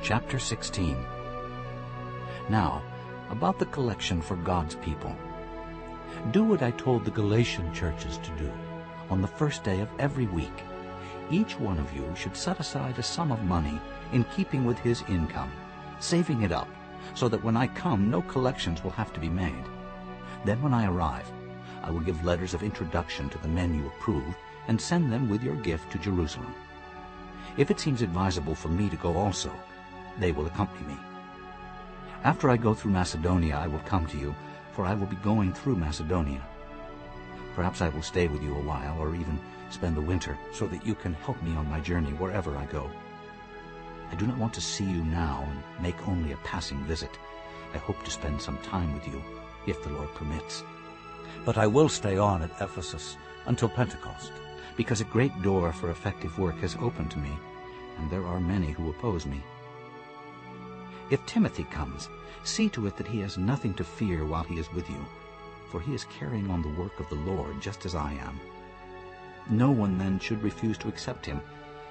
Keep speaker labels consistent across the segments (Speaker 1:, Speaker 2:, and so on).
Speaker 1: Chapter 16 Now, about the collection for God's people. Do what I told the Galatian churches to do. On the first day of every week, each one of you should set aside a sum of money in keeping with his income, saving it up, so that when I come no collections will have to be made. Then when I arrive, I will give letters of introduction to the men you approve and send them with your gift to Jerusalem. If it seems advisable for me to go also, they will accompany me. After I go through Macedonia, I will come to you, for I will be going through Macedonia. Perhaps I will stay with you a while, or even spend the winter, so that you can help me on my journey wherever I go. I do not want to see you now and make only a passing visit. I hope to spend some time with you, if the Lord permits. But I will stay on at Ephesus until Pentecost, because a great door for effective work has opened to me, and there are many who oppose me. If Timothy comes, see to it that he has nothing to fear while he is with you, for he is carrying on the work of the Lord just as I am. No one then should refuse to accept him.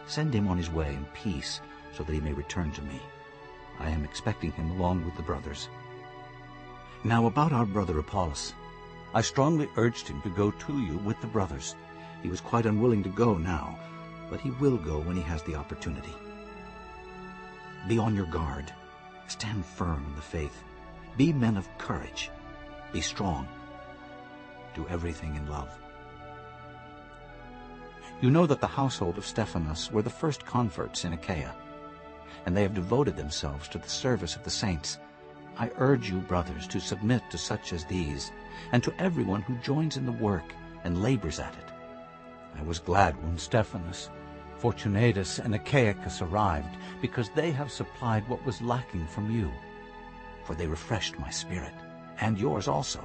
Speaker 1: Send him on his way in peace, so that he may return to me. I am expecting him along with the brothers. Now about our brother Apollos. I strongly urged him to go to you with the brothers. He was quite unwilling to go now, but he will go when he has the opportunity. Be on your guard. Stand firm in the faith. Be men of courage. Be strong. Do everything in love. You know that the household of Stephanas were the first converts in Achaia, and they have devoted themselves to the service of the saints. I urge you, brothers, to submit to such as these, and to everyone who joins in the work and labors at it. I was glad when Stephanas, Fortunatus, and Achaicus arrived, because they have supplied what was lacking from you. For they refreshed my spirit, and yours also.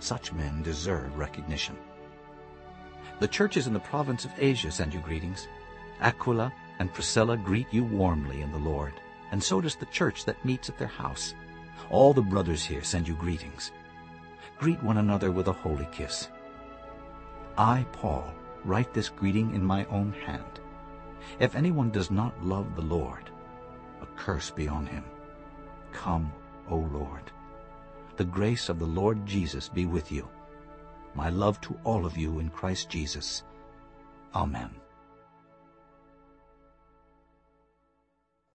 Speaker 1: Such men deserve recognition. The churches in the province of Asia send you greetings. Aquila and Priscilla greet you warmly in the Lord, and so does the church that meets at their house. All the brothers here send you greetings. Greet one another with a holy kiss. I, Paul, write this greeting in my own hand. If anyone does not love the Lord, a curse be on him. Come, O Lord. The grace of the Lord Jesus be with you. My love to all of you in Christ Jesus. Amen.